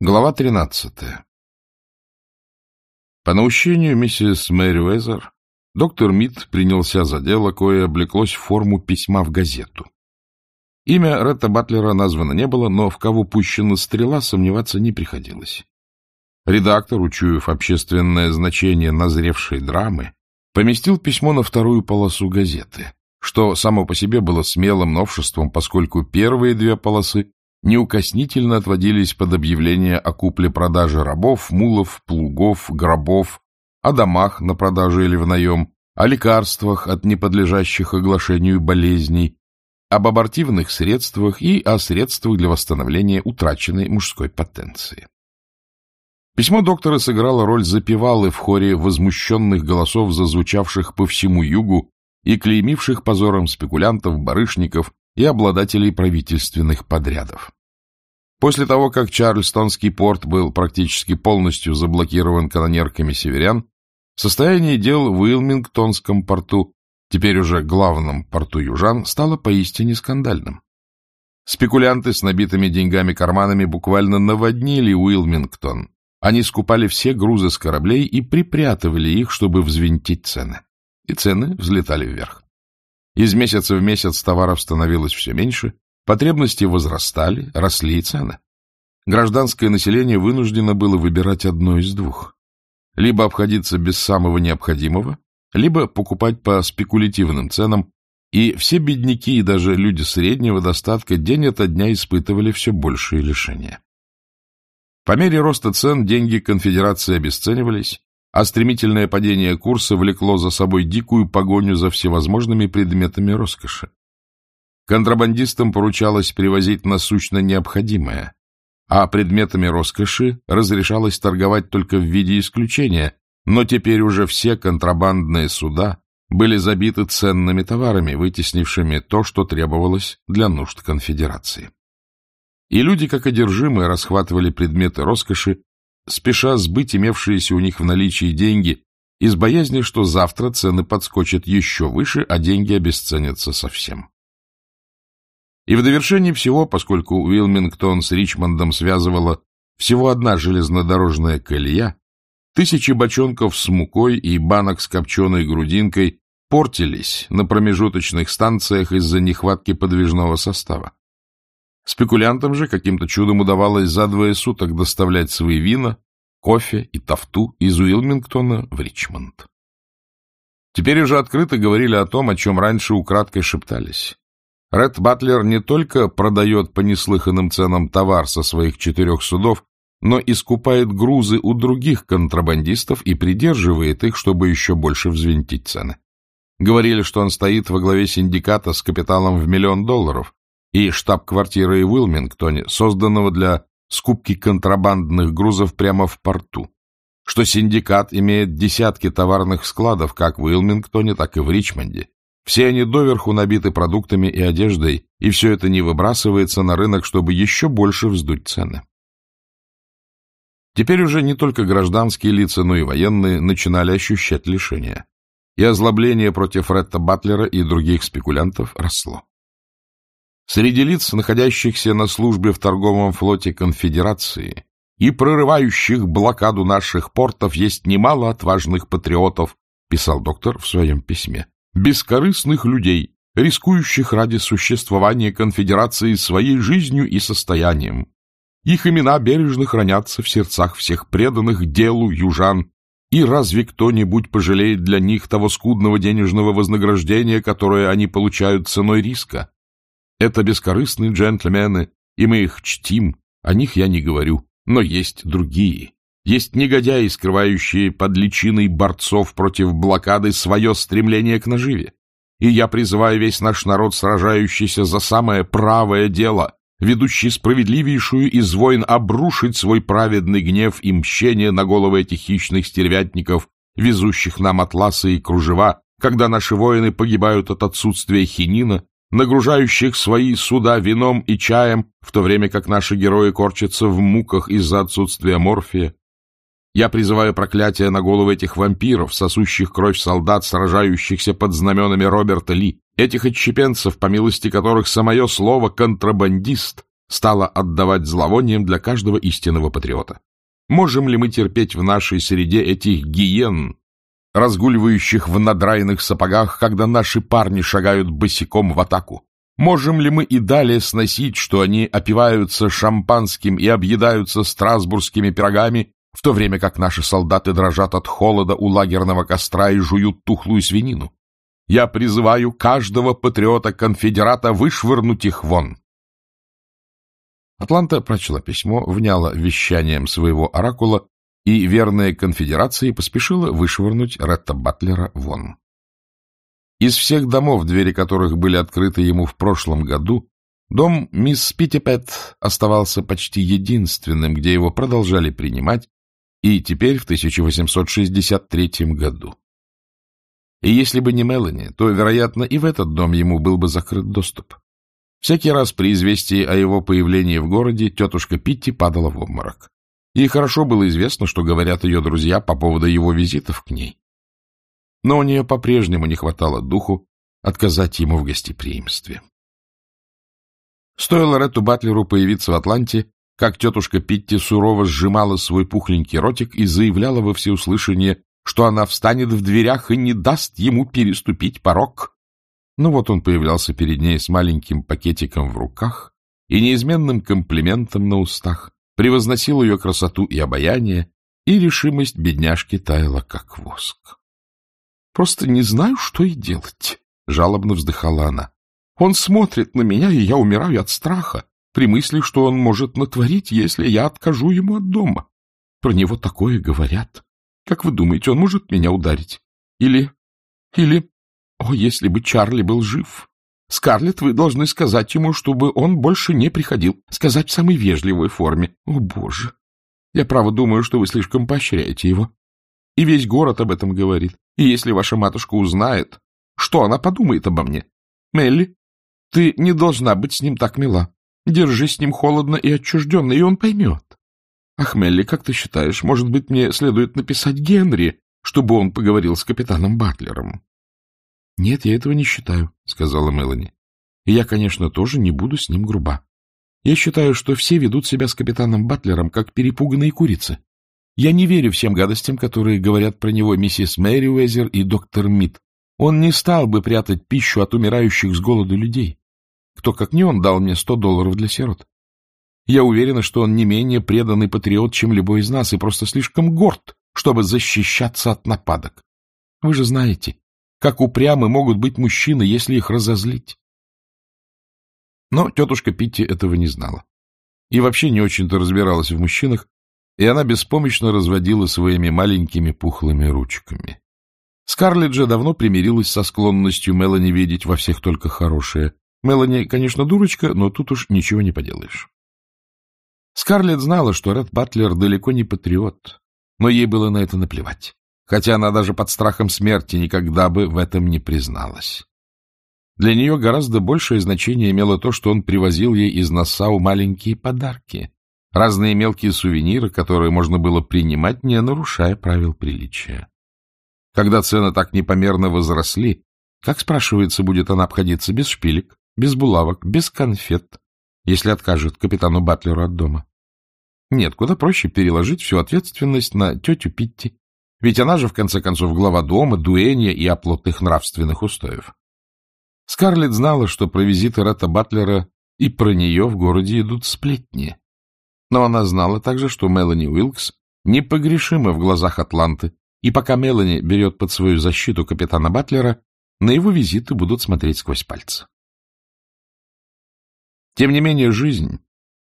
Глава 13. По наущению миссис Мэри Уэзер доктор Мид принялся за дело, кое облеклось в форму письма в газету. Имя Ретта Батлера названо не было, но в кого пущена стрела, сомневаться не приходилось. Редактор, учуяв общественное значение назревшей драмы, поместил письмо на вторую полосу газеты, что само по себе было смелым новшеством, поскольку первые две полосы неукоснительно отводились под объявление о купле-продаже рабов, мулов, плугов, гробов, о домах на продажу или в наем, о лекарствах от неподлежащих оглашению болезней, об абортивных средствах и о средствах для восстановления утраченной мужской потенции. Письмо доктора сыграло роль запевалы в хоре возмущенных голосов, зазвучавших по всему югу и клеймивших позором спекулянтов, барышников и обладателей правительственных подрядов. После того, как Чарльстонский порт был практически полностью заблокирован канонерками северян, состояние дел в Уилмингтонском порту, теперь уже главном порту южан, стало поистине скандальным. Спекулянты с набитыми деньгами карманами буквально наводнили Уилмингтон. Они скупали все грузы с кораблей и припрятывали их, чтобы взвинтить цены. И цены взлетали вверх. Из месяца в месяц товаров становилось все меньше, потребности возрастали, росли и цены. Гражданское население вынуждено было выбирать одно из двух. Либо обходиться без самого необходимого, либо покупать по спекулятивным ценам, и все бедняки и даже люди среднего достатка день ото дня испытывали все большие лишения. По мере роста цен деньги конфедерации обесценивались, а стремительное падение курса влекло за собой дикую погоню за всевозможными предметами роскоши. Контрабандистам поручалось привозить насущно необходимое, а предметами роскоши разрешалось торговать только в виде исключения, но теперь уже все контрабандные суда были забиты ценными товарами, вытеснившими то, что требовалось для нужд конфедерации. И люди, как одержимые, расхватывали предметы роскоши спеша сбыть имевшиеся у них в наличии деньги из боязни, что завтра цены подскочат еще выше, а деньги обесценятся совсем. И в довершении всего, поскольку Уилмингтон с Ричмондом связывала всего одна железнодорожная колея, тысячи бочонков с мукой и банок с копченой грудинкой портились на промежуточных станциях из-за нехватки подвижного состава. Спекулянтам же каким-то чудом удавалось за двое суток доставлять свои вина, кофе и тафту из Уилмингтона в Ричмонд. Теперь уже открыто говорили о том, о чем раньше украдкой шептались. Ред Батлер не только продает по неслыханным ценам товар со своих четырех судов, но и скупает грузы у других контрабандистов и придерживает их, чтобы еще больше взвинтить цены. Говорили, что он стоит во главе синдиката с капиталом в миллион долларов, и штаб-квартиры в Уилмингтоне, созданного для скупки контрабандных грузов прямо в порту, что синдикат имеет десятки товарных складов как в Уилмингтоне, так и в Ричмонде. Все они доверху набиты продуктами и одеждой, и все это не выбрасывается на рынок, чтобы еще больше вздуть цены. Теперь уже не только гражданские лица, но и военные начинали ощущать лишения. И озлобление против Ретта Батлера и других спекулянтов росло. Среди лиц, находящихся на службе в торговом флоте конфедерации и прорывающих блокаду наших портов, есть немало отважных патриотов, писал доктор в своем письме, бескорыстных людей, рискующих ради существования конфедерации своей жизнью и состоянием. Их имена бережно хранятся в сердцах всех преданных делу южан, и разве кто-нибудь пожалеет для них того скудного денежного вознаграждения, которое они получают ценой риска? Это бескорыстные джентльмены, и мы их чтим, о них я не говорю, но есть другие. Есть негодяи, скрывающие под личиной борцов против блокады свое стремление к наживе. И я призываю весь наш народ, сражающийся за самое правое дело, ведущий справедливейшую из войн, обрушить свой праведный гнев и мщение на головы этих хищных стервятников, везущих нам атласы и кружева, когда наши воины погибают от отсутствия хинина, нагружающих свои суда вином и чаем, в то время как наши герои корчатся в муках из-за отсутствия морфия. Я призываю проклятие на головы этих вампиров, сосущих кровь солдат, сражающихся под знаменами Роберта Ли, этих отщепенцев, по милости которых самое слово «контрабандист» стала отдавать зловонием для каждого истинного патриота. Можем ли мы терпеть в нашей среде этих гиен, разгуливающих в надраенных сапогах, когда наши парни шагают босиком в атаку? Можем ли мы и далее сносить, что они опиваются шампанским и объедаются страсбургскими пирогами, в то время как наши солдаты дрожат от холода у лагерного костра и жуют тухлую свинину? Я призываю каждого патриота-конфедерата вышвырнуть их вон. Атланта прочла письмо, вняла вещанием своего оракула, и верная конфедерации поспешила вышвырнуть Ретта Батлера вон. Из всех домов, двери которых были открыты ему в прошлом году, дом мисс Питтипет оставался почти единственным, где его продолжали принимать, и теперь в 1863 году. И если бы не Мелани, то, вероятно, и в этот дом ему был бы закрыт доступ. Всякий раз при известии о его появлении в городе тетушка Питти падала в обморок. Ей хорошо было известно, что говорят ее друзья по поводу его визитов к ней. Но у нее по-прежнему не хватало духу отказать ему в гостеприимстве. Стоило Ретту Батлеру появиться в Атланте, как тетушка Питти сурово сжимала свой пухленький ротик и заявляла во всеуслышание, что она встанет в дверях и не даст ему переступить порог. Ну вот он появлялся перед ней с маленьким пакетиком в руках и неизменным комплиментом на устах, превозносил ее красоту и обаяние, и решимость бедняжки таяла, как воск. — Просто не знаю, что и делать, — жалобно вздыхала она. — Он смотрит на меня, и я умираю от страха при мысли, что он может натворить, если я откажу ему от дома. Про него такое говорят. Как вы думаете, он может меня ударить? Или... или... О, если бы Чарли был жив! Скарлетт, вы должны сказать ему, чтобы он больше не приходил. Сказать в самой вежливой форме. О, боже! Я право думаю, что вы слишком поощряете его. И весь город об этом говорит. И если ваша матушка узнает, что она подумает обо мне? Мелли, ты не должна быть с ним так мила. Держись с ним холодно и отчужденно, и он поймет. Ах, Мелли, как ты считаешь, может быть, мне следует написать Генри, чтобы он поговорил с капитаном Батлером? — Нет, я этого не считаю, — сказала Мелани. — И я, конечно, тоже не буду с ним груба. Я считаю, что все ведут себя с капитаном Батлером, как перепуганные курицы. Я не верю всем гадостям, которые говорят про него миссис Мэри Уэзер и доктор Мид. Он не стал бы прятать пищу от умирающих с голоду людей. Кто, как не он, дал мне сто долларов для сирот. Я уверена, что он не менее преданный патриот, чем любой из нас, и просто слишком горд, чтобы защищаться от нападок. Вы же знаете, как упрямы могут быть мужчины, если их разозлить. Но тетушка Питти этого не знала. И вообще не очень-то разбиралась в мужчинах, и она беспомощно разводила своими маленькими пухлыми ручками. Скарлетт же давно примирилась со склонностью Мелани видеть во всех только хорошее. Мелани, конечно, дурочка, но тут уж ничего не поделаешь. Скарлетт знала, что Ред Батлер далеко не патриот, но ей было на это наплевать хотя она даже под страхом смерти никогда бы в этом не призналась. Для нее гораздо большее значение имело то, что он привозил ей из Нассау маленькие подарки, разные мелкие сувениры, которые можно было принимать, не нарушая правил приличия. Когда цены так непомерно возросли, как, спрашивается, будет она обходиться без шпилек, без булавок, без конфет, если откажет капитану Батлеру от дома? Нет, куда проще переложить всю ответственность на тетю Питти ведь она же, в конце концов, глава дома, дуэнья и оплот их нравственных устоев. Скарлетт знала, что про визиты Ретта Батлера и про нее в городе идут сплетни. Но она знала также, что Мелани Уилкс непогрешима в глазах Атланты, и пока Мелани берет под свою защиту капитана Батлера, на его визиты будут смотреть сквозь пальцы. Тем не менее, жизнь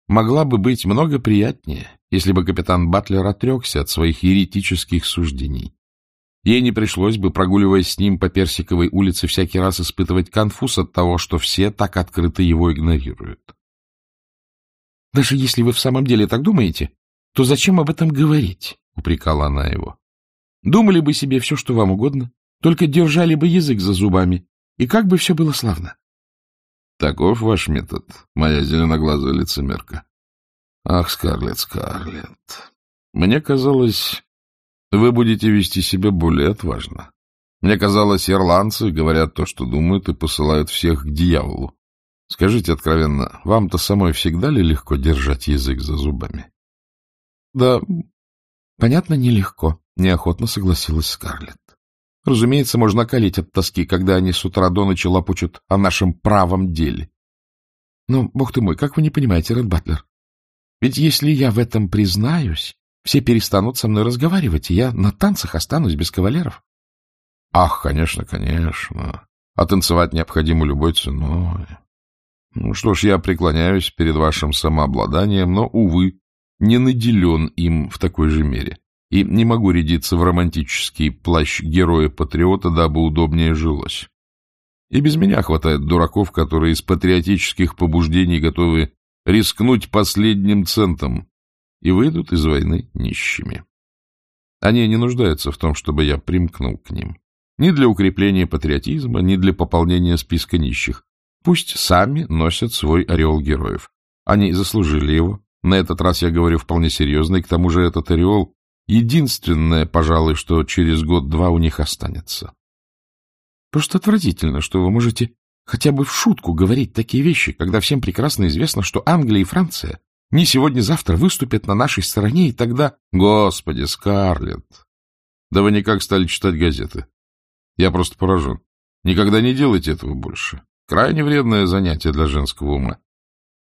могла бы быть много приятнее, если бы капитан Батлер отрекся от своих еретических суждений. Ей не пришлось бы, прогуливаясь с ним по Персиковой улице, всякий раз испытывать конфуз от того, что все так открыто его игнорируют. — Даже если вы в самом деле так думаете, то зачем об этом говорить? — упрекала она его. — Думали бы себе все, что вам угодно, только держали бы язык за зубами, и как бы все было славно. — Таков ваш метод, моя зеленоглазая лицемерка. Ах, Скарлетт, Скарлетт, мне казалось, вы будете вести себя более отважно. Мне казалось, ирландцы говорят то, что думают, и посылают всех к дьяволу. — Скажите откровенно, вам-то самой всегда ли легко держать язык за зубами? — Да, понятно, нелегко, — неохотно согласилась Скарлетт. Разумеется, можно околеть от тоски, когда они с утра до ночи лопучат о нашем правом деле. Но, бог ты мой, как вы не понимаете, Ред Батлер? Ведь если я в этом признаюсь, все перестанут со мной разговаривать, и я на танцах останусь без кавалеров. Ах, конечно, конечно. А танцевать необходимо любой ценой. Ну что ж, я преклоняюсь перед вашим самообладанием, но, увы, не наделен им в такой же мере и не могу рядиться в романтический плащ героя-патриота, дабы удобнее жилось. И без меня хватает дураков, которые из патриотических побуждений готовы рискнуть последним центом и выйдут из войны нищими. Они не нуждаются в том, чтобы я примкнул к ним. Ни для укрепления патриотизма, ни для пополнения списка нищих. Пусть сами носят свой ореол героев. Они заслужили его. На этот раз я говорю вполне серьезно, и к тому же этот ореол — единственное, пожалуй, что через год-два у них останется. Просто отвратительно, что вы можете хотя бы в шутку говорить такие вещи, когда всем прекрасно известно, что Англия и Франция не сегодня-завтра выступят на нашей стороне, и тогда... Господи, Скарлетт! Да вы никак стали читать газеты. Я просто поражен. Никогда не делайте этого больше. Крайне вредное занятие для женского ума.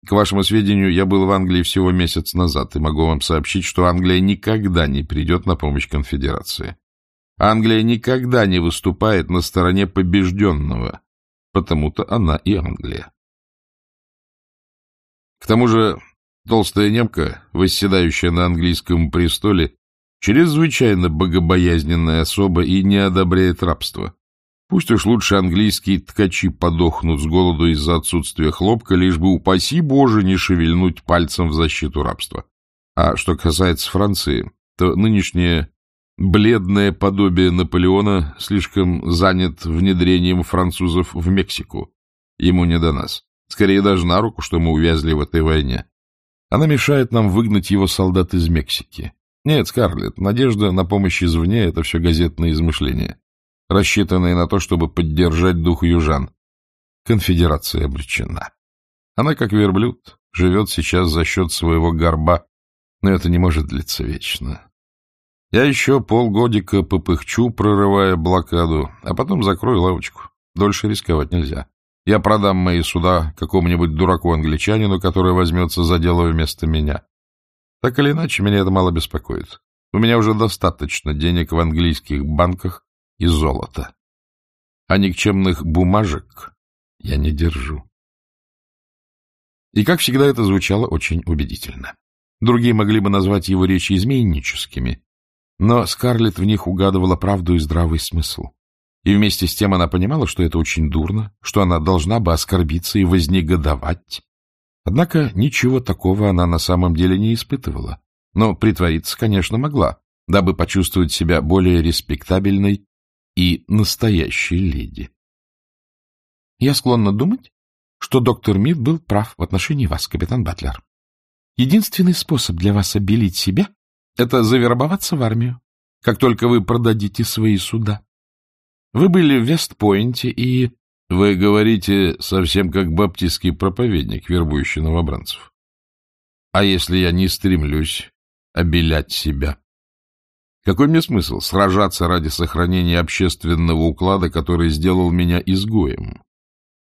К вашему сведению, я был в Англии всего месяц назад, и могу вам сообщить, что Англия никогда не придет на помощь конфедерации. Англия никогда не выступает на стороне побежденного, потому-то она и Англия. К тому же толстая немка, восседающая на английском престоле, чрезвычайно богобоязненная особа и не одобряет рабство. Пусть уж лучше английские ткачи подохнут с голоду из-за отсутствия хлопка, лишь бы, упаси Боже, не шевельнуть пальцем в защиту рабства. А что касается Франции, то нынешнее бледное подобие Наполеона слишком занят внедрением французов в Мексику. Ему не до нас. Скорее даже на руку, что мы увязли в этой войне. Она мешает нам выгнать его солдат из Мексики. Нет, Скарлетт, надежда на помощь извне — это все газетные измышления рассчитанные на то, чтобы поддержать дух южан. Конфедерация обречена. Она, как верблюд, живет сейчас за счет своего горба, но это не может длиться вечно. Я еще полгодика попыхчу, прорывая блокаду, а потом закрою лавочку. Дольше рисковать нельзя. Я продам мои суда какому-нибудь дураку-англичанину, который возьмется за дело вместо меня. Так или иначе, меня это мало беспокоит. У меня уже достаточно денег в английских банках, и золота. А никчемных бумажек я не держу. И, как всегда, это звучало очень убедительно. Другие могли бы назвать его речи изменническими, но Скарлетт в них угадывала правду и здравый смысл. И вместе с тем она понимала, что это очень дурно, что она должна бы оскорбиться и вознегодовать. Однако ничего такого она на самом деле не испытывала, но притвориться, конечно, могла, дабы почувствовать себя более респектабельной и настоящей леди. Я склонна думать, что доктор Мид был прав в отношении вас, капитан Батлер. Единственный способ для вас обелить себя — это завербоваться в армию, как только вы продадите свои суда. Вы были в Вестпойнте и... Вы говорите совсем как баптистский проповедник, вербующий новобранцев. А если я не стремлюсь обелять себя? Какой мне смысл сражаться ради сохранения общественного уклада, который сделал меня изгоем?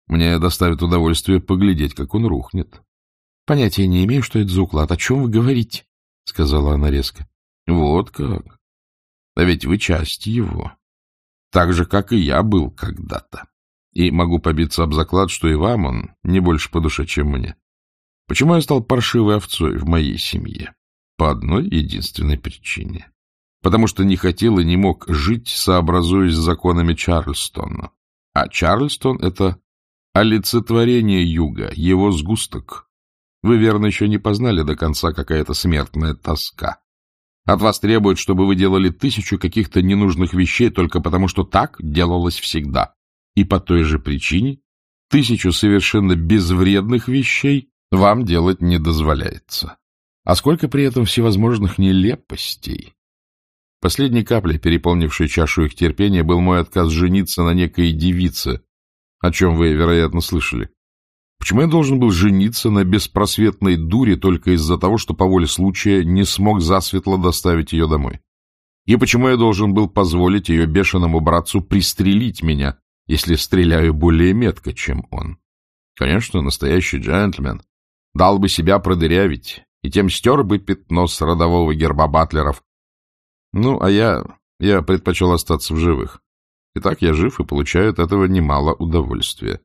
Мне доставит удовольствие поглядеть, как он рухнет. — Понятия не имею, что это за уклад. О чем вы говорите? — сказала она резко. — Вот как. А ведь вы часть его. Так же, как и я был когда-то. И могу побиться об заклад, что и вам он не больше по душе, чем мне. Почему я стал паршивой овцой в моей семье? По одной единственной причине потому что не хотел и не мог жить, сообразуясь с законами Чарльстона. А Чарльстон — это олицетворение юга, его сгусток. Вы, верно, еще не познали до конца какая-то смертная тоска. От вас требуют, чтобы вы делали тысячу каких-то ненужных вещей только потому, что так делалось всегда. И по той же причине тысячу совершенно безвредных вещей вам делать не дозволяется. А сколько при этом всевозможных нелепостей, Последней каплей, переполнившей чашу их терпения, был мой отказ жениться на некой девице, о чем вы, вероятно, слышали. Почему я должен был жениться на беспросветной дуре только из-за того, что по воле случая не смог засветло доставить ее домой? И почему я должен был позволить ее бешеному братцу пристрелить меня, если стреляю более метко, чем он? Конечно, настоящий джентльмен дал бы себя продырявить, и тем стер бы пятно с родового герба Батлеров. Ну, а я... я предпочел остаться в живых. Итак, я жив и получаю от этого немало удовольствия.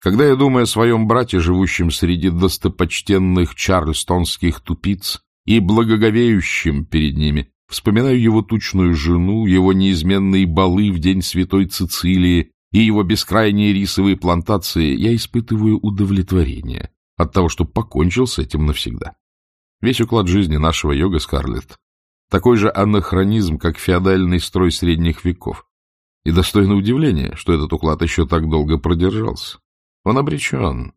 Когда я думаю о своем брате, живущем среди достопочтенных чарльстонских тупиц и благоговеющим перед ними, вспоминаю его тучную жену, его неизменные балы в день святой Цицилии и его бескрайние рисовые плантации, я испытываю удовлетворение от того, что покончил с этим навсегда. Весь уклад жизни нашего йога, Скарлетт, такой же анахронизм, как феодальный строй средних веков. И достойно удивления, что этот уклад еще так долго продержался. Он обречен.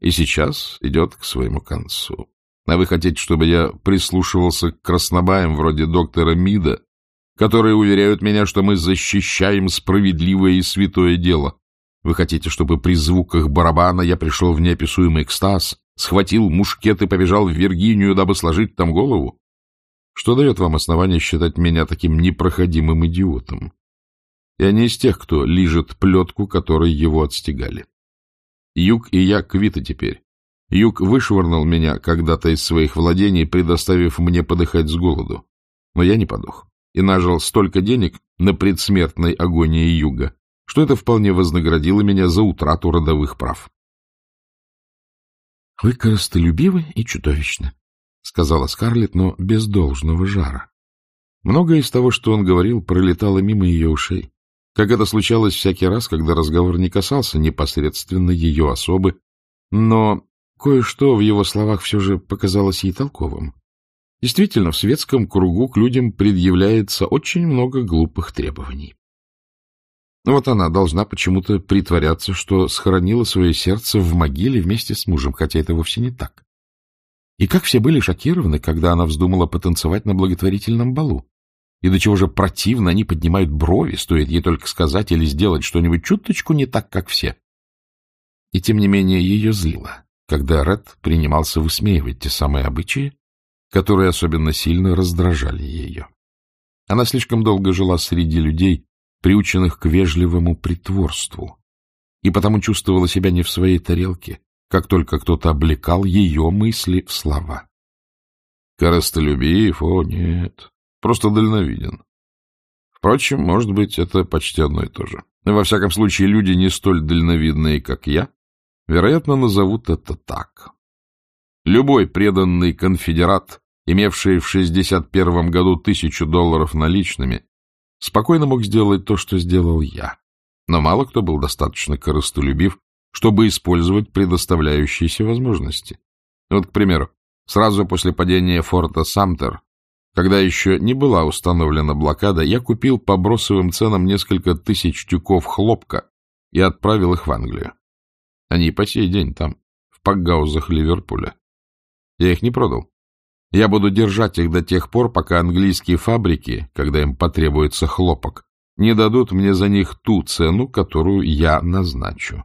И сейчас идет к своему концу. А вы хотите, чтобы я прислушивался к краснобаям вроде доктора Мида, которые уверяют меня, что мы защищаем справедливое и святое дело? Вы хотите, чтобы при звуках барабана я пришел в неописуемый экстаз, схватил мушкет и побежал в Виргинию, дабы сложить там голову? Что дает вам основание считать меня таким непроходимым идиотом? Я не из тех, кто лижет плетку, которой его отстегали. Юг и я квиты теперь. Юг вышвырнул меня когда-то из своих владений, предоставив мне подыхать с голоду. Но я не подох и нажил столько денег на предсмертной агонии Юга, что это вполне вознаградило меня за утрату родовых прав. — Вы коростолюбивы и чудовищны, — сказала Скарлетт, но без должного жара. Многое из того, что он говорил, пролетало мимо ее ушей как это случалось всякий раз, когда разговор не касался непосредственно ее особы, но кое-что в его словах все же показалось ей толковым. Действительно, в светском кругу к людям предъявляется очень много глупых требований. Вот она должна почему-то притворяться, что схоронила свое сердце в могиле вместе с мужем, хотя это вовсе не так. И как все были шокированы, когда она вздумала потанцевать на благотворительном балу. И до чего же противно они поднимают брови, стоит ей только сказать или сделать что-нибудь чуточку не так, как все. И тем не менее ее злило, когда Ред принимался высмеивать те самые обычаи, которые особенно сильно раздражали ее. Она слишком долго жила среди людей, приученных к вежливому притворству, и потому чувствовала себя не в своей тарелке, как только кто-то облекал ее мысли в слова. Коростолюбив, о нет, просто дальновиден. Впрочем, может быть, это почти одно и то же. Во всяком случае, люди не столь дальновидные, как я, вероятно, назовут это так. Любой преданный конфедерат, имевший в 61 году тысячу долларов наличными, спокойно мог сделать то, что сделал я. Но мало кто был достаточно корыстолюбив, чтобы использовать предоставляющиеся возможности. Вот, к примеру, сразу после падения форта Самтер когда еще не была установлена блокада, я купил по бросовым ценам несколько тысяч тюков хлопка и отправил их в Англию. Они по сей день там, в пакгаузах Ливерпуля. Я их не продал. Я буду держать их до тех пор, пока английские фабрики, когда им потребуется хлопок, не дадут мне за них ту цену, которую я назначу.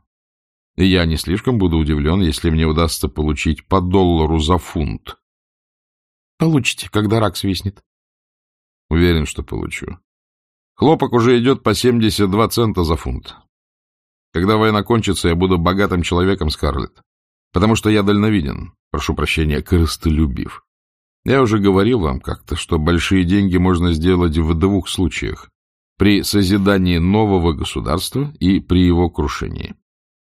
И я не слишком буду удивлен, если мне удастся получить по доллару за фунт Получите, когда рак свистнет. Уверен, что получу. Хлопок уже идет по 72 цента за фунт. Когда война кончится, я буду богатым человеком, Скарлетт. Потому что я дальновиден, прошу прощения, корыстолюбив. Я уже говорил вам как-то, что большие деньги можно сделать в двух случаях. При созидании нового государства и при его крушении.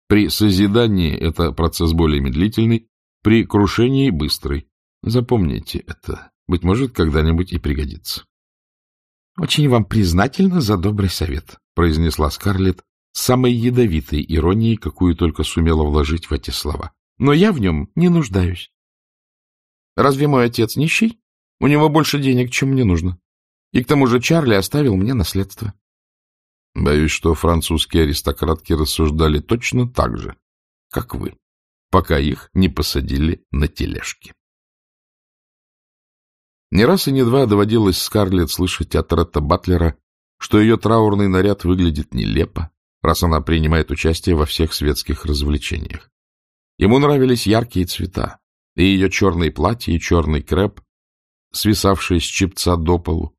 При созидании это процесс более медлительный, при крушении — быстрый. Запомните это. Быть может, когда-нибудь и пригодится. — Очень вам признательна за добрый совет, — произнесла Скарлетт с самой ядовитой иронией, какую только сумела вложить в эти слова. — Но я в нем не нуждаюсь. Разве мой отец нищий? У него больше денег, чем мне нужно. И к тому же Чарли оставил мне наследство. Боюсь, что французские аристократки рассуждали точно так же, как вы, пока их не посадили на тележки. Не раз и не два доводилось Скарлетт слышать от Ретта Батлера, что ее траурный наряд выглядит нелепо, раз она принимает участие во всех светских развлечениях. Ему нравились яркие цвета, и ее черные платья, и черный креп, свисавшие с чепца до полу,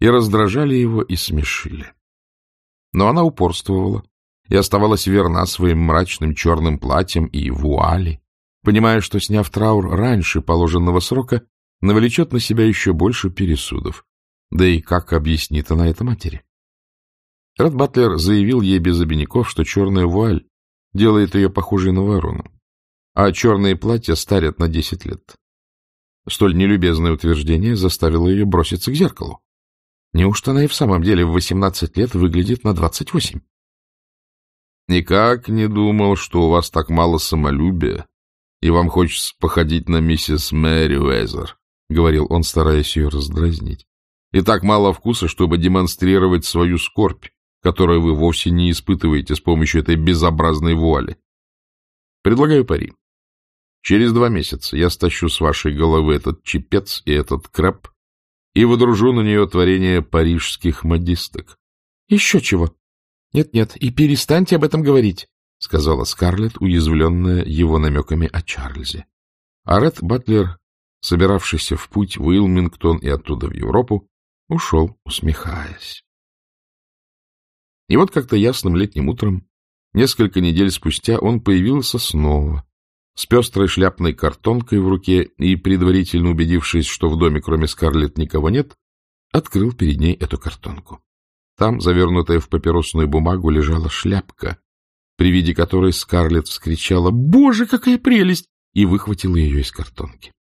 и раздражали его и смешили. Но она упорствовала и оставалась верна своим мрачным черным платьям и вуали, понимая, что, сняв траур раньше положенного срока, навлечет на себя еще больше пересудов. Да и как объяснит она это матери? Ред Батлер заявил ей без обиняков, что черная вуаль делает ее похожей на ворону, а черные платья старят на десять лет. Столь нелюбезное утверждение заставило ее броситься к зеркалу. Неужто она и в самом деле в восемнадцать лет выглядит на двадцать восемь? Никак не думал, что у вас так мало самолюбия, и вам хочется походить на миссис Мэри Уэзер, — говорил он, стараясь ее раздразнить. И так мало вкуса, чтобы демонстрировать свою скорбь, которую вы вовсе не испытываете с помощью этой безобразной вуали. Предлагаю пари. Через два месяца я стащу с вашей головы этот чепец и этот крэп и выдружу на нее творение парижских модисток. — Еще чего? Нет-нет, и перестаньте об этом говорить, — сказала Скарлетт, уязвленная его намеками о Чарльзе. А Ред Батлер, собиравшийся в путь в Уилмингтон и оттуда в Европу, ушел, усмехаясь. И вот как-то ясным летним утром, несколько недель спустя, он появился снова, с пестрой шляпной картонкой в руке и, предварительно убедившись, что в доме кроме Скарлетт никого нет, открыл перед ней эту картонку. Там, завернутая в папиросную бумагу, лежала шляпка, при виде которой Скарлетт вскричала «Боже, какая прелесть!» и выхватила ее из картонки.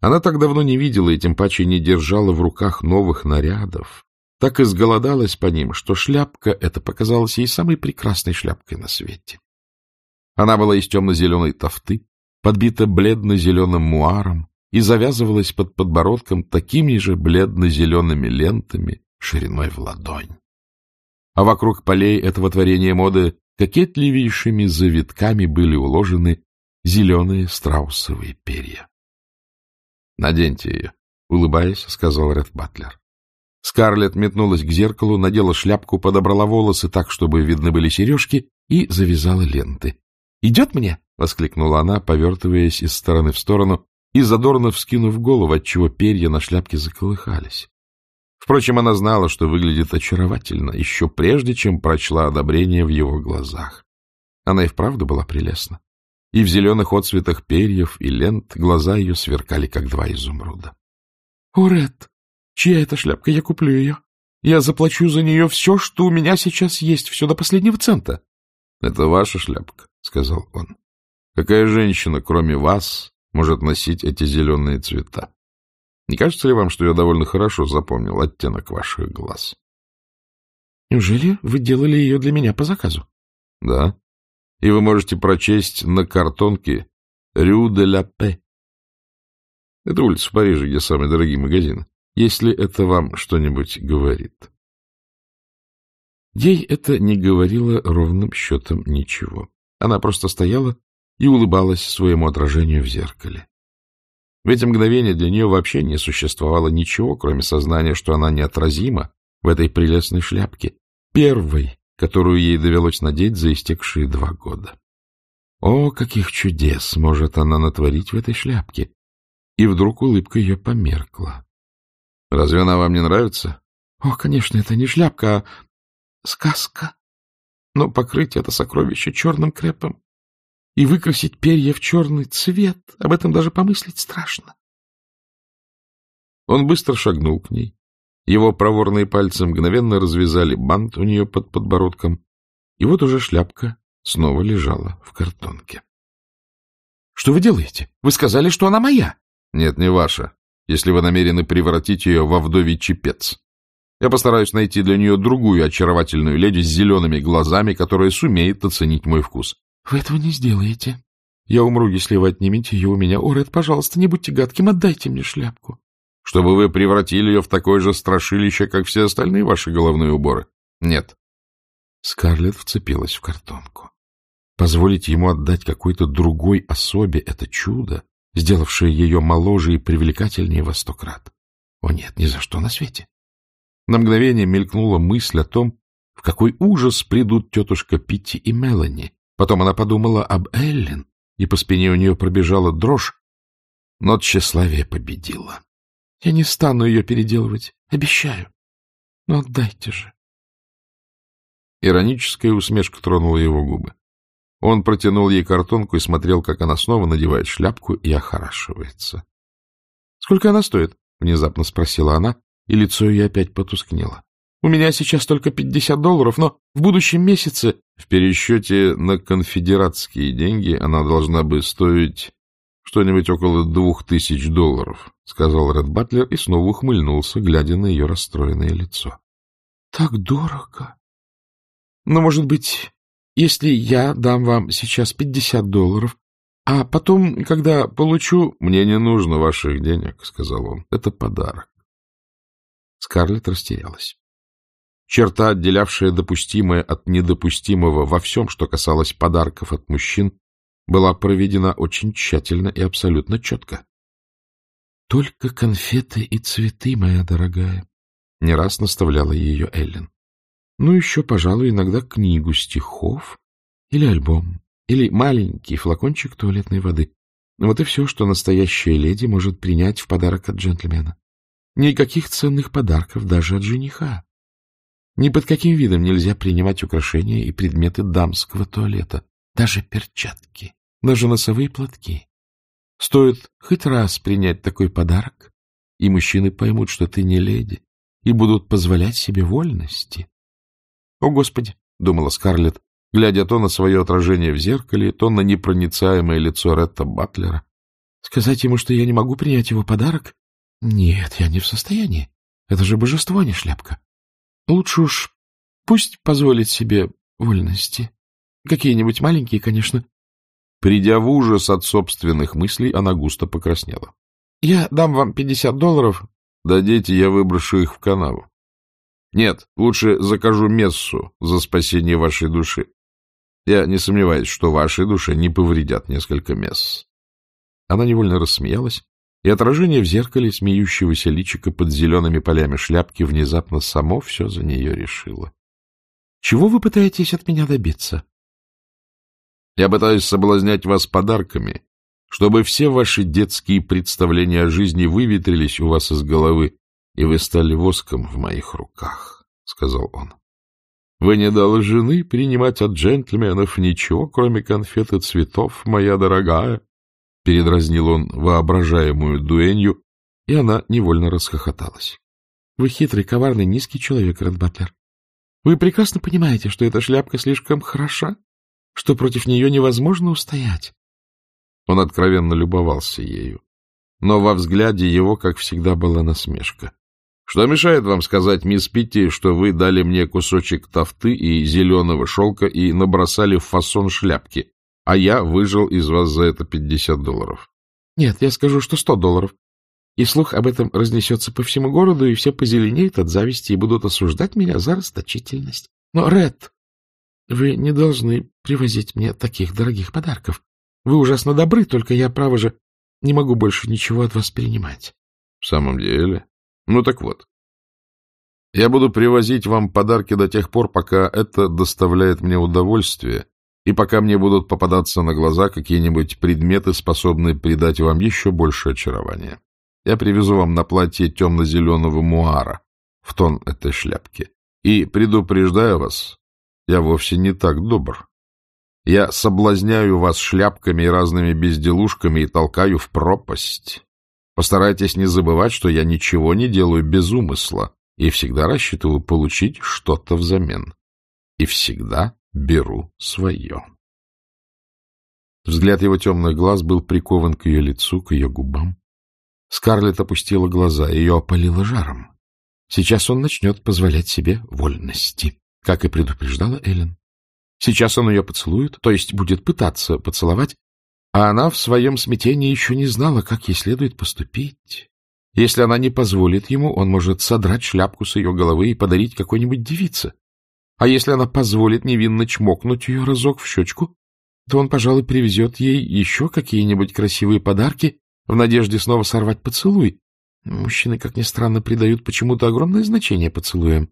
Она так давно не видела и тем паче не держала в руках новых нарядов, так изголодалась по ним, что шляпка эта показалась ей самой прекрасной шляпкой на свете. Она была из темно-зеленой тофты, подбита бледно-зеленым муаром и завязывалась под подбородком такими же бледно-зелеными лентами шириной в ладонь. А вокруг полей этого творения моды кокетливейшими завитками были уложены зеленые страусовые перья. — Наденьте ее, — улыбаясь, сказал Ред Батлер. Скарлетт метнулась к зеркалу, надела шляпку, подобрала волосы так, чтобы видны были сережки, и завязала ленты. — Идет мне? — воскликнула она, повертываясь из стороны в сторону и задорно вскинув голову, отчего перья на шляпке заколыхались. Впрочем, она знала, что выглядит очаровательно, еще прежде, чем прочла одобрение в его глазах. Она и вправду была прелестна. И в зеленых отцветах перьев и лент глаза ее сверкали, как два изумруда. — О, Ред, Чья это шляпка? Я куплю ее. Я заплачу за нее все, что у меня сейчас есть, все до последнего цента. — Это ваша шляпка, — сказал он. — Какая женщина, кроме вас, может носить эти зеленые цвета? Не кажется ли вам, что я довольно хорошо запомнил оттенок ваших глаз? — Неужели вы делали ее для меня по заказу? — Да. И вы можете прочесть на картонке «Рю де ла Пе». Это улица в Париже, где самые дорогие магазины если это вам что-нибудь говорит. Ей это не говорило ровным счетом ничего. Она просто стояла и улыбалась своему отражению в зеркале. В эти мгновения для нее вообще не существовало ничего, кроме сознания, что она неотразима в этой прелестной шляпке, первой, которую ей довелось надеть за истекшие два года. О, каких чудес может она натворить в этой шляпке! И вдруг улыбка ее померкла. Разве она вам не нравится? О, конечно, это не шляпка, а сказка. Но покрыть это сокровище черным крепом и выкрасить перья в черный цвет, об этом даже помыслить страшно. Он быстро шагнул к ней. Его проворные пальцы мгновенно развязали бант у нее под подбородком, и вот уже шляпка снова лежала в картонке. — Что вы делаете? Вы сказали, что она моя. — Нет, не ваша если вы намерены превратить ее во вдовий чепец. Я постараюсь найти для нее другую очаровательную леди с зелеными глазами, которая сумеет оценить мой вкус. — Вы этого не сделаете. Я умру, если вы отнимете ее у меня. О, Ред, пожалуйста, не будьте гадким, отдайте мне шляпку. — Чтобы вы превратили ее в такое же страшилище, как все остальные ваши головные уборы? — Нет. Скарлетт вцепилась в картонку. Позволить ему отдать какой-то другой особе это чудо, сделавшее ее моложе и привлекательнее во сто крат. О нет, ни за что на свете. На мгновение мелькнула мысль о том, в какой ужас придут тетушка Питти и Мелани. Потом она подумала об Эллен и по спине у нее пробежала дрожь, но тщеславие победило. — Я не стану ее переделывать, обещаю. Но отдайте же. Ироническая усмешка тронула его губы. Он протянул ей картонку и смотрел, как она снова надевает шляпку и охорашивается. — Сколько она стоит? — внезапно спросила она, и лицо ее опять потускнело. — У меня сейчас только пятьдесят долларов, но в будущем месяце... В пересчете на конфедератские деньги она должна бы стоить что-нибудь около двух тысяч долларов, — сказал Ред Батлер и снова ухмыльнулся, глядя на ее расстроенное лицо. — Так дорого. Но, может быть, если я дам вам сейчас пятьдесят долларов, а потом, когда получу... — Мне не нужно ваших денег, — сказал он. — Это подарок. Скарлетт растерялась. Черта, отделявшая допустимое от недопустимого во всем, что касалось подарков от мужчин, была проведена очень тщательно и абсолютно четко. — Только конфеты и цветы, моя дорогая, — не раз наставляла ее Эллен. — Ну, еще, пожалуй, иногда книгу стихов или альбом или маленький флакончик туалетной воды. Вот и все, что настоящая леди может принять в подарок от джентльмена. Никаких ценных подарков даже от жениха. Ни под каким видом нельзя принимать украшения и предметы дамского туалета, даже перчатки, даже носовые платки. Стоит хоть раз принять такой подарок, и мужчины поймут, что ты не леди, и будут позволять себе вольности. — О, Господи! — думала Скарлетт, глядя то на свое отражение в зеркале, то на непроницаемое лицо Ретта Батлера. Сказать ему, что я не могу принять его подарок? Нет, я не в состоянии. Это же божество, а не шляпка. Лучше уж пусть позволит себе вольности. Какие-нибудь маленькие, конечно. Придя в ужас от собственных мыслей, она густо покраснела. — Я дам вам пятьдесят долларов. — Дадите, я выброшу их в канаву. — Нет, лучше закажу мессу за спасение вашей души. Я не сомневаюсь, что вашей душе не повредят несколько месс. Она невольно рассмеялась, и отражение в зеркале смеющегося личика под зелеными полями шляпки внезапно само все за нее решило. — Чего вы пытаетесь от меня добиться? — Я пытаюсь соблазнять вас подарками, чтобы все ваши детские представления о жизни выветрились у вас из головы, и вы стали воском в моих руках, — сказал он. Вы не должны принимать от джентльменов ничего, кроме конфет и цветов, моя дорогая. Передразнил он воображаемую дуэнью, и она невольно расхохоталась. — Вы хитрый, коварный, низкий человек, Ред Батлер. Вы прекрасно понимаете, что эта шляпка слишком хороша, что против нее невозможно устоять. Он откровенно любовался ею, но во взгляде его, как всегда, была насмешка. Что мешает вам сказать, мисс Питти, что вы дали мне кусочек тафты и зеленого шелка и набросали в фасон шляпки, а я выжил из вас за это пятьдесят долларов? Нет, я скажу, что сто долларов. И слух об этом разнесется по всему городу, и все позеленеют от зависти и будут осуждать меня за расточительность. Но, Ред, вы не должны привозить мне таких дорогих подарков. Вы ужасно добры, только я, право же, не могу больше ничего от вас перенимать. — В самом деле? Ну так вот. Я буду привозить вам подарки до тех пор, пока это доставляет мне удовольствие, и пока мне будут попадаться на глаза какие-нибудь предметы, способные придать вам еще больше очарования. Я привезу вам на платье темно-зеленого муара в тон этой шляпки. И предупреждаю вас, я вовсе не так добр. Я соблазняю вас шляпками и разными безделушками и толкаю в пропасть. Постарайтесь не забывать, что я ничего не делаю без умысла и всегда рассчитываю получить что-то взамен. И всегда беру свое. Взгляд его темных глаз был прикован к ее лицу, к ее губам. Скарлетт опустила глаза, ее опалило жаром. Сейчас он начнет позволять себе вольности, как и предупреждала Эллен. Сейчас он ее поцелует, то есть будет пытаться поцеловать, а она в своем смятении еще не знала, как ей следует поступить. Если она не позволит ему, он может содрать шляпку с ее головы и подарить какой-нибудь девице. А если она позволит невинно чмокнуть ее разок в щечку, то он, пожалуй, привезет ей еще какие-нибудь красивые подарки в надежде снова сорвать поцелуй. Мужчины, как ни странно, придают почему-то огромное значение поцелуям.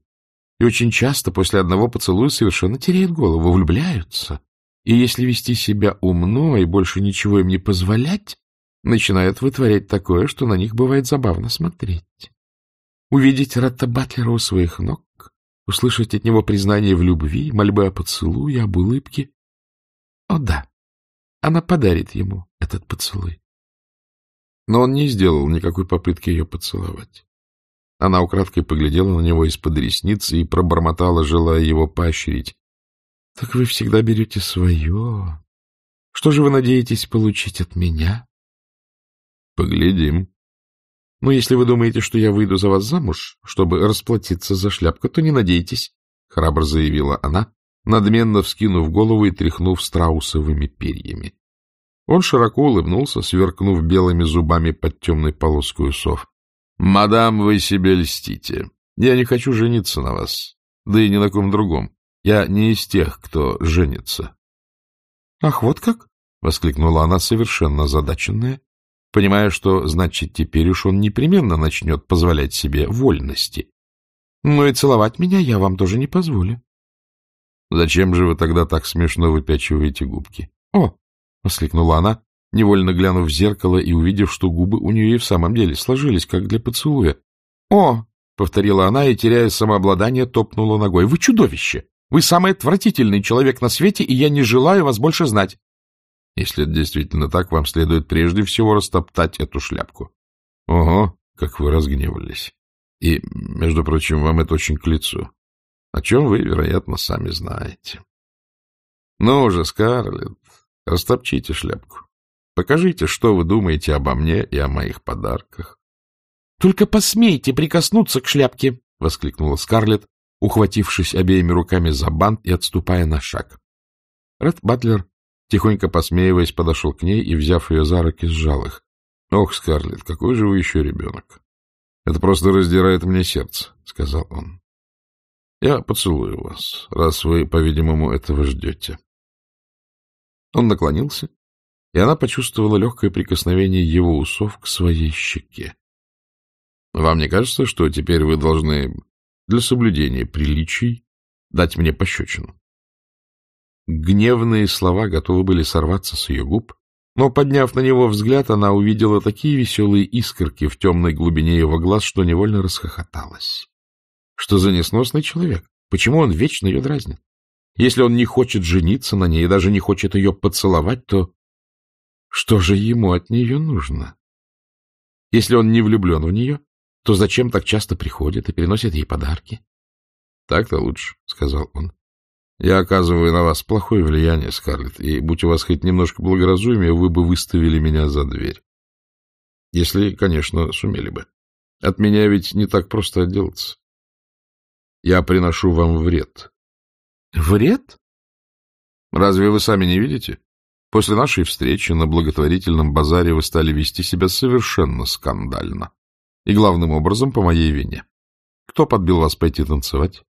И очень часто после одного поцелуя совершенно теряют голову, влюбляются. и если вести себя умно и больше ничего им не позволять, начинают вытворять такое, что на них бывает забавно смотреть. Увидеть Ратта Батлера у своих ног, услышать от него признание в любви, мольбы о поцелуе, об улыбке. О да, она подарит ему этот поцелуй. Но он не сделал никакой попытки ее поцеловать. Она украдкой поглядела на него из-под ресницы и пробормотала, желая его поощрить. — Так вы всегда берете свое. Что же вы надеетесь получить от меня? — Поглядим. — Ну, если вы думаете, что я выйду за вас замуж, чтобы расплатиться за шляпку, то не надейтесь, — храбро заявила она, надменно вскинув голову и тряхнув страусовыми перьями. Он широко улыбнулся, сверкнув белыми зубами под темной полоской усов. — Мадам, вы себе льстите. Я не хочу жениться на вас, да и ни на ком другом. Я не из тех, кто женится. — Ах, вот как? — воскликнула она, совершенно озадаченная, понимая, что, значит, теперь уж он непременно начнет позволять себе вольности. — Ну и целовать меня я вам тоже не позволю. — Зачем же вы тогда так смешно выпячиваете губки? — О! — воскликнула она, невольно глянув в зеркало и увидев, что губы у нее и в самом деле сложились, как для поцелуя. — О! — повторила она и, теряя самообладание, топнула ногой. — Вы чудовище! Вы самый отвратительный человек на свете, и я не желаю вас больше знать. Если это действительно так, вам следует прежде всего растоптать эту шляпку. Ого, как вы разгневались. И, между прочим, вам это очень к лицу. О чем вы, вероятно, сами знаете. Ну же, Скарлетт, растопчите шляпку. Покажите, что вы думаете обо мне и о моих подарках. — Только посмейте прикоснуться к шляпке! — воскликнула Скарлетт, ухватившись обеими руками за бант и отступая на шаг. Ред Батлер, тихонько посмеиваясь, подошел к ней и, взяв ее за руки, сжал их. — Ох, Скарлетт, какой же вы еще ребенок! Это просто раздирает мне сердце, — сказал он. — Я поцелую вас, раз вы, по-видимому, этого ждете. Он наклонился и она почувствовала легкое прикосновение его усов к своей щеке. — Вам не кажется, что теперь вы должны для соблюдения приличий дать мне пощечину? Гневные слова готовы были сорваться с ее губ, но, подняв на него взгляд, она увидела такие веселые искорки в темной глубине его глаз, что невольно расхохоталась. Что за несносный человек? Почему он вечно ее дразнит? Если он не хочет жениться на ней и даже не хочет ее поцеловать, то что же ему от нее нужно? Если он не влюблен в нее, то зачем так часто приходит и приносит ей подарки? — Так-то лучше, — сказал он. — Я оказываю на вас плохое влияние, Скарлетт, и, будь у вас хоть немножко благоразумия, вы бы выставили меня за дверь. Если, конечно, сумели бы. От меня ведь не так просто отделаться. Я приношу вам вред. — Вред? Разве вы сами не видите? После нашей встречи на благотворительном базаре вы стали вести себя совершенно скандально. И главным образом по моей вине. Кто подбил вас пойти танцевать?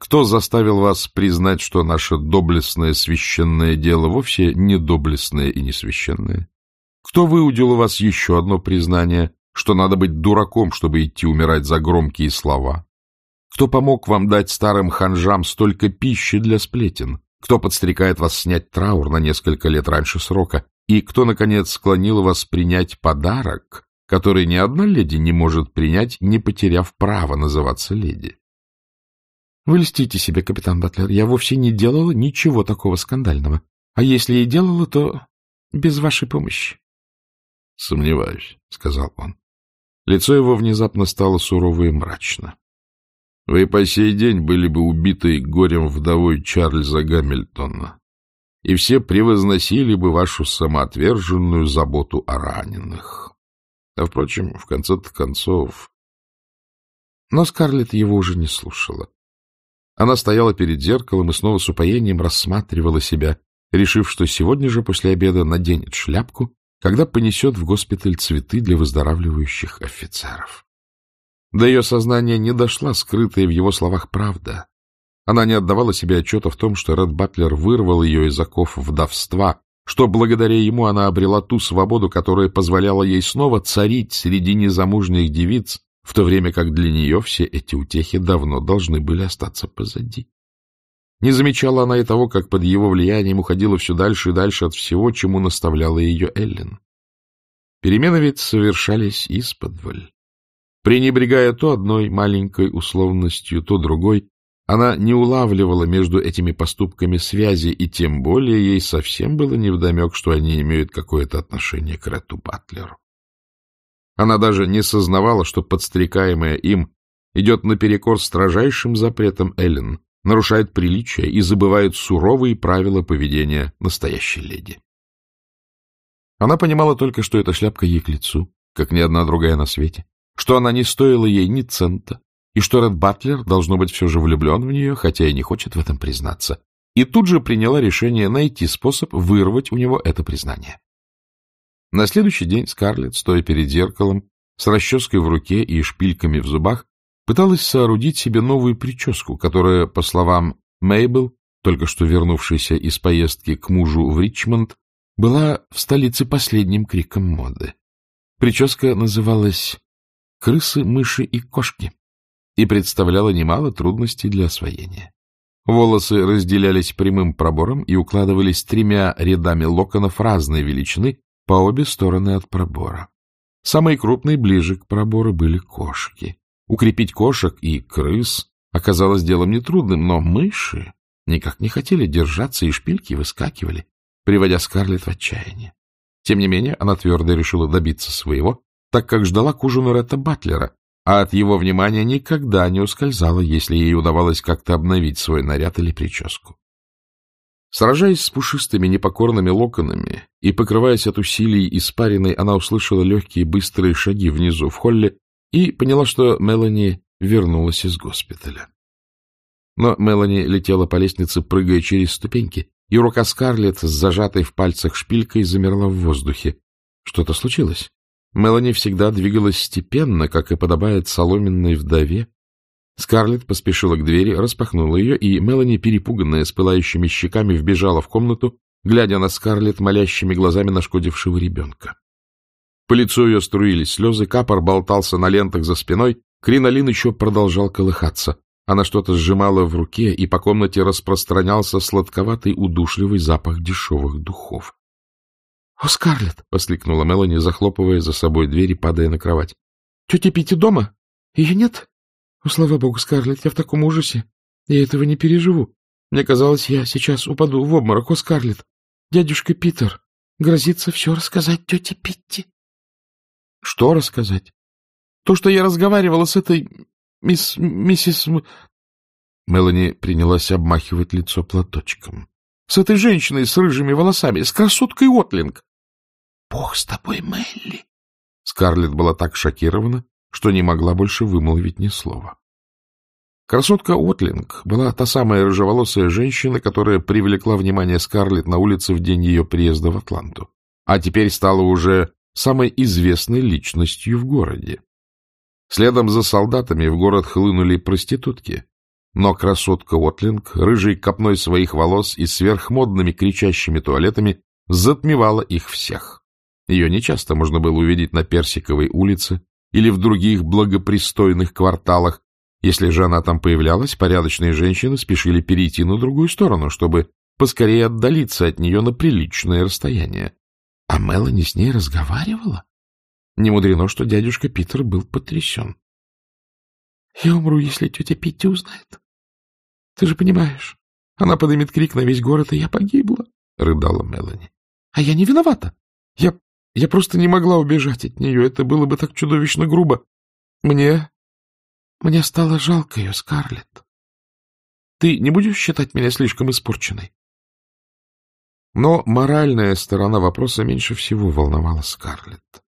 Кто заставил вас признать, что наше доблестное священное дело вовсе не доблестное и не священное? Кто выудил у вас еще одно признание, что надо быть дураком, чтобы идти умирать за громкие слова? Кто помог вам дать старым ханжам столько пищи для сплетен? кто подстрекает вас снять траур на несколько лет раньше срока, и кто, наконец, склонил вас принять подарок, который ни одна леди не может принять, не потеряв права называться леди. Вы льстите себе, капитан Батлер, я вовсе не делала ничего такого скандального. А если и делала, то без вашей помощи. — Сомневаюсь, — сказал он. Лицо его внезапно стало сурово и мрачно. Вы по сей день были бы убитой горем вдовой Чарльза Гамильтона, и все превозносили бы вашу самоотверженную заботу о раненых. А, впрочем, в конце-то концов... Но Скарлетт его уже не слушала. Она стояла перед зеркалом и снова с упоением рассматривала себя, решив, что сегодня же после обеда наденет шляпку, когда понесет в госпиталь цветы для выздоравливающих офицеров. До ее сознания не дошла скрытая в его словах правда. Она не отдавала себе отчета в том, что Ред Батлер вырвал ее из оков вдовства, что благодаря ему она обрела ту свободу, которая позволяла ей снова царить среди незамужних девиц, в то время как для нее все эти утехи давно должны были остаться позади. Не замечала она и того, как под его влиянием уходила все дальше и дальше от всего, чему наставляла ее Эллен. Перемены ведь совершались исподволь. Пренебрегая то одной маленькой условностью, то другой, она не улавливала между этими поступками связи, и тем более ей совсем было невдомек, что они имеют какое-то отношение к Ретту Батлеру. Она даже не сознавала, что подстрекаемая им идет наперекор строжайшим запретам Эллен, нарушает приличия и забывает суровые правила поведения настоящей леди. Она понимала только, что эта шляпка ей к лицу, как ни одна другая на свете, что она не стоила ей ни цента, и что Ред Батлер должно быть все же влюблен в нее, хотя и не хочет в этом признаться, и тут же приняла решение найти способ вырвать у него это признание. На следующий день Скарлетт, стоя перед зеркалом, с расческой в руке и шпильками в зубах, пыталась соорудить себе новую прическу, которая, по словам Мейбл, только что вернувшейся из поездки к мужу в Ричмонд, была в столице последним криком моды. Прическа называлась «Крысы, мыши и кошки» и представляла немало трудностей для освоения. Волосы разделялись прямым пробором и укладывались тремя рядами локонов разной величины по обе стороны от пробора. Самые крупные ближе к пробору были кошки. Укрепить кошек и крыс оказалось делом нетрудным, но мыши никак не хотели держаться и шпильки выскакивали, приводя Скарлетт в отчаяние. Тем не менее, она твердо решила добиться своего, так как ждала к ужину Ретта Батлера, а от его внимания никогда не ускользала, если ей удавалось как-то обновить свой наряд или прическу. Сражаясь с пушистыми непокорными локонами и покрываясь от усилий испаренной, она услышала легкие быстрые шаги внизу в холле и поняла, что Мелани вернулась из госпиталя. Но Мелани летела по лестнице, прыгая через ступеньки, и рука Скарлетт с зажатой в пальцах шпилькой замерла в воздухе. Что-то случилось. Мелани всегда двигалась степенно, как и подобает соломенной вдове. Скарлетт поспешила к двери, распахнула ее, и Мелани, перепуганная, с пылающими щеками, вбежала в комнату, глядя на Скарлетт молящими глазами нашкодившего ребенка. По лицу ее струились слезы, капор болтался на лентах за спиной, кринолин еще продолжал колыхаться. Она что-то сжимала в руке, и по комнате распространялся сладковатый удушливый запах дешевых духов. — О, Скарлетт! — воскликнула Мелани, захлопывая за собой дверь и падая на кровать. — Тетя Питти дома? Ее нет? О, слава богу, Скарлетт, я в таком ужасе. Я этого не переживу. Мне казалось, я сейчас упаду в обморок. О, Скарлетт! Дядюшка Питер грозится все рассказать тете Питти. — Что рассказать? — То, что я разговаривала с этой... мисс... миссис... Мелани принялась обмахивать лицо платочком. — С этой женщиной с рыжими волосами, с красоткой Отлинг. — Бог с тобой, Мелли! Скарлетт была так шокирована, что не могла больше вымолвить ни слова. Красотка Отлинг была та самая рыжеволосая женщина, которая привлекла внимание Скарлетт на улице в день ее приезда в Атланту, а теперь стала уже самой известной личностью в городе. Следом за солдатами в город хлынули проститутки, но красотка Отлинг, рыжей копной своих волос и сверхмодными кричащими туалетами, затмевала их всех. Ее нечасто можно было увидеть на Персиковой улице или в других благопристойных кварталах. Если же она там появлялась, порядочные женщины спешили перейти на другую сторону, чтобы поскорее отдалиться от нее на приличное расстояние. А Мелани с ней разговаривала? Не мудрено, что дядюшка Питер был потрясен. — Я умру, если тетя Питти узнает. Ты же понимаешь, она поднимет крик на весь город, и я погибла, — рыдала Мелани. — А я не виновата. Я я просто не могла убежать от нее. Это было бы так чудовищно грубо. Мне... Мне стало жалко ее, Скарлетт. Ты не будешь считать меня слишком испорченной? Но моральная сторона вопроса меньше всего волновала Скарлетт.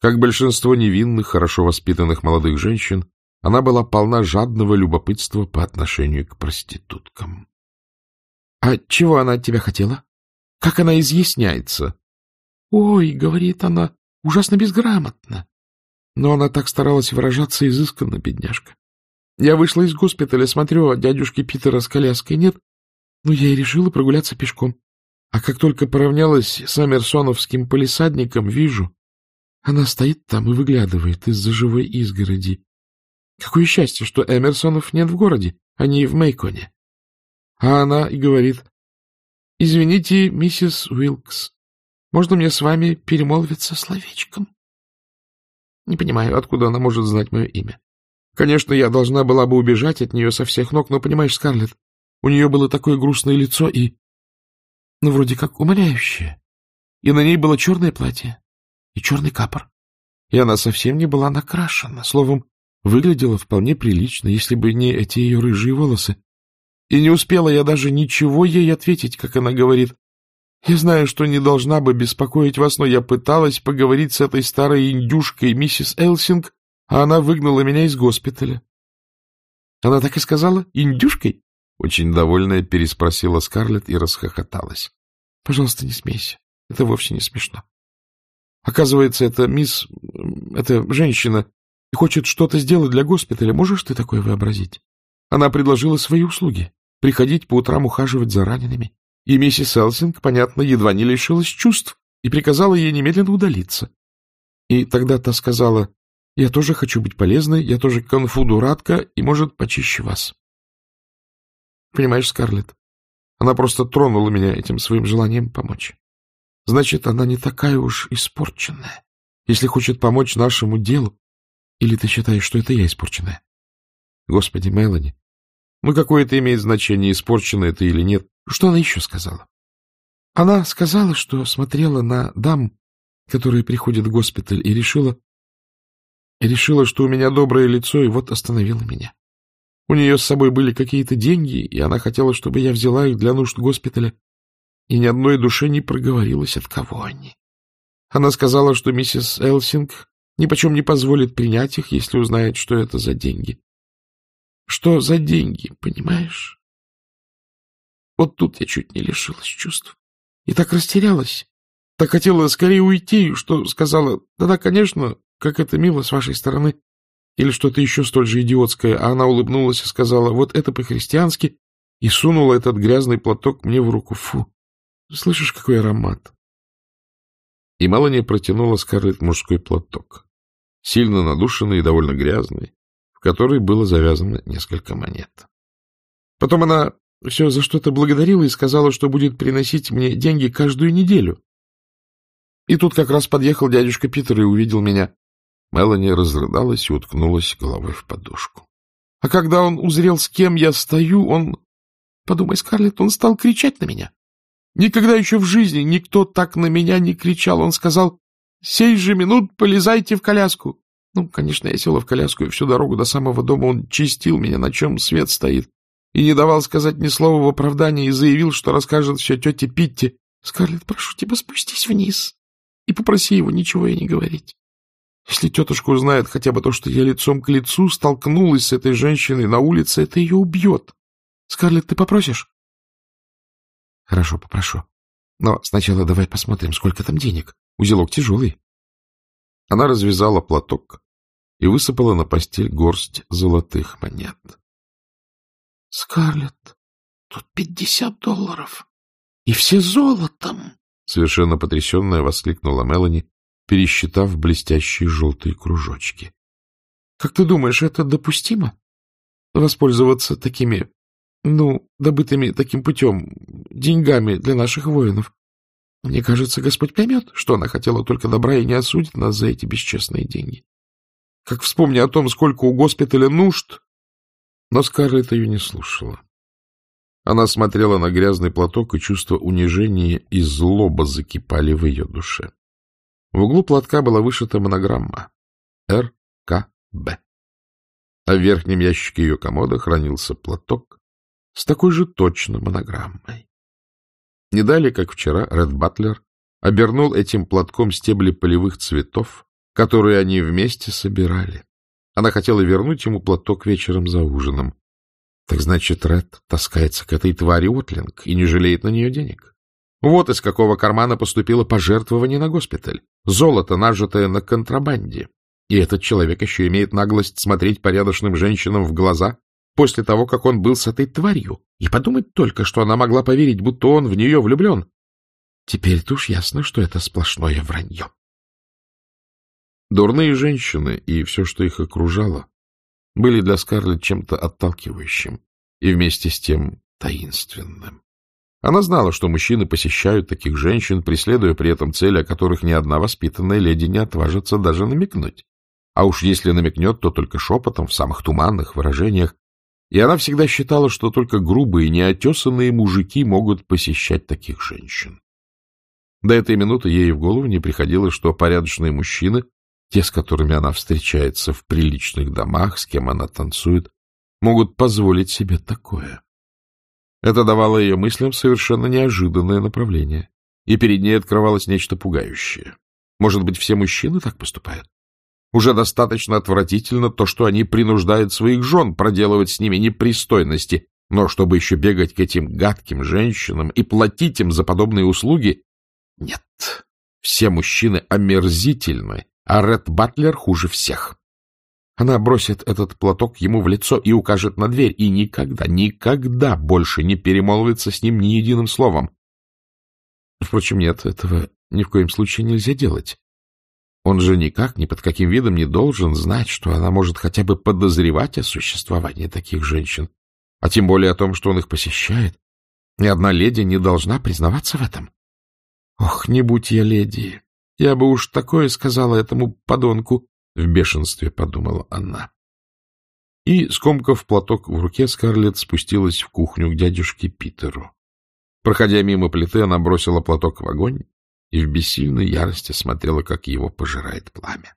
Как большинство невинных, хорошо воспитанных молодых женщин, она была полна жадного любопытства по отношению к проституткам. — А чего она от тебя хотела? Как она изъясняется? «Ой», — говорит она, — «ужасно безграмотно». Но она так старалась выражаться изысканно, бедняжка. Я вышла из госпиталя, смотрю, а дядюшки Питера с коляской нет. Ну, я и решила прогуляться пешком. А как только поравнялась с Амерсоновским полисадником, вижу, она стоит там и выглядывает из-за живой изгороди. Какое счастье, что Эмерсонов нет в городе, они в Мейконе. А она и говорит, — Извините, миссис Уилкс, можно мне с вами перемолвиться словечком? Не понимаю, откуда она может знать мое имя. Конечно, я должна была бы убежать от нее со всех ног, но, понимаешь, Скарлетт, у нее было такое грустное лицо и... ну, вроде как умоляющее. И на ней было черное платье и черный капор. И она совсем не была накрашена. Словом, выглядела вполне прилично, если бы не эти ее рыжие волосы. И не успела я даже ничего ей ответить, как она говорит. Я знаю, что не должна бы беспокоить вас, но я пыталась поговорить с этой старой индюшкой, миссис Элсинг, а она выгнала меня из госпиталя. Она так и сказала? Индюшкой? Очень довольная переспросила Скарлетт и расхохоталась. — Пожалуйста, не смейся. Это вовсе не смешно. Оказывается, это мисс... эта женщина хочет что-то сделать для госпиталя. Можешь ты такое вообразить? Она предложила свои услуги. Приходить по утрам ухаживать за ранеными. И миссис Элсинг, понятно, едва не лишилась чувств и приказала ей немедленно удалиться. И тогда та сказала, я тоже хочу быть полезной, я тоже конфу-дуратка и, может, почище вас. Понимаешь, Скарлетт, она просто тронула меня этим своим желанием помочь. Значит, она не такая уж испорченная, если хочет помочь нашему делу. Или ты считаешь, что это я испорченная? Господи, Мелани, ну какое это имеет значение, испорченная это или нет? Что она еще сказала? Она сказала, что смотрела на дам, которые приходят в госпиталь, и решила, и решила, что у меня доброе лицо, и вот остановила меня. У нее с собой были какие-то деньги, и она хотела, чтобы я взяла их для нужд госпиталя и ни одной душе не проговорилась, от кого они. Она сказала, что миссис Элсинг нипочем не позволит принять их, если узнает, что это за деньги. Что за деньги, понимаешь? Вот тут я чуть не лишилась чувств. И так растерялась. Так хотела скорее уйти, что сказала, да-да, конечно, как это мило с вашей стороны. Или что-то еще столь же идиотское. А она улыбнулась и сказала, вот это по-христиански, и сунула этот грязный платок мне в руку. Фу! Слышишь, какой аромат? И Мелани протянула Скарлетт мужской платок, сильно надушенный и довольно грязный, в который было завязано несколько монет. Потом она все за что-то благодарила и сказала, что будет приносить мне деньги каждую неделю. И тут как раз подъехал дядюшка Питер и увидел меня. Мелани разрыдалась и уткнулась головой в подушку. А когда он узрел, с кем я стою, он... Подумай, Скарлетт, он стал кричать на меня. Никогда еще в жизни никто так на меня не кричал. Он сказал, «Сей же минут полезайте в коляску». Ну, конечно, я села в коляску, и всю дорогу до самого дома он чистил меня, на чем свет стоит, и не давал сказать ни слова в оправдании, и заявил, что расскажет все тете Питти. «Скарлетт, прошу тебя, спустись вниз и попроси его ничего и не говорить. Если тетушка узнает хотя бы то, что я лицом к лицу столкнулась с этой женщиной на улице, это ее убьет. Скарлетт, ты попросишь?» Хорошо, попрошу. Но сначала давай посмотрим, сколько там денег. Узелок тяжелый. Она развязала платок и высыпала на постель горсть золотых монет. — Скарлетт, тут пятьдесят долларов. И все золотом! — совершенно потрясенная воскликнула Мелани, пересчитав блестящие желтые кружочки. — Как ты думаешь, это допустимо? Воспользоваться такими ну, добытыми таким путем, деньгами для наших воинов. Мне кажется, Господь поймет, что она хотела только добра и не осудит нас за эти бесчестные деньги. Как вспомни о том, сколько у госпиталя нужд. Но Скарлетт ее не слушала. Она смотрела на грязный платок, и чувство унижения и злоба закипали в ее душе. В углу платка была вышита монограмма «РКБ». А в верхнем ящике ее комода хранился платок, с такой же точно монограммой. Не далее, как вчера, Ред Батлер обернул этим платком стебли полевых цветов, которые они вместе собирали. Она хотела вернуть ему платок вечером за ужином. Так значит, Ред таскается к этой твари Отлинг и не жалеет на нее денег. Вот из какого кармана поступило пожертвование на госпиталь. Золото, нажитое на контрабанде. И этот человек еще имеет наглость смотреть порядочным женщинам в глаза после того, как он был с этой тварью, и подумать только, что она могла поверить, будто он в нее влюблен. Теперь-то уж ясно, что это сплошное вранье. Дурные женщины и все, что их окружало, были для Скарлетт чем-то отталкивающим и вместе с тем таинственным. Она знала, что мужчины посещают таких женщин, преследуя при этом цели, о которых ни одна воспитанная леди не отважится даже намекнуть. А уж если намекнет, то только шепотом, в самых туманных выражениях. И она всегда считала, что только грубые, неотесанные мужики могут посещать таких женщин. До этой минуты ей в голову не приходило, что порядочные мужчины, те, с которыми она встречается в приличных домах, с кем она танцует, могут позволить себе такое. Это давало ее мыслям совершенно неожиданное направление, и перед ней открывалось нечто пугающее. Может быть, все мужчины так поступают? Уже достаточно отвратительно то, что они принуждают своих жен проделывать с ними непристойности, но чтобы еще бегать к этим гадким женщинам и платить им за подобные услуги... Нет, все мужчины омерзительны, а Ред Батлер хуже всех. Она бросит этот платок ему в лицо и укажет на дверь, и никогда, никогда больше не перемолвится с ним ни единым словом. Впрочем, нет, этого ни в коем случае нельзя делать. Он же никак, ни под каким видом не должен знать, что она может хотя бы подозревать о существовании таких женщин, а тем более о том, что он их посещает. Ни одна леди не должна признаваться в этом. Ох, не будь я леди, я бы уж такое сказала этому подонку, в бешенстве подумала она. И, скомкав платок в руке, Скарлетт спустилась в кухню к дядюшке Питеру. Проходя мимо плиты, она бросила платок в огонь и в бессильной ярости смотрела, как его пожирает пламя.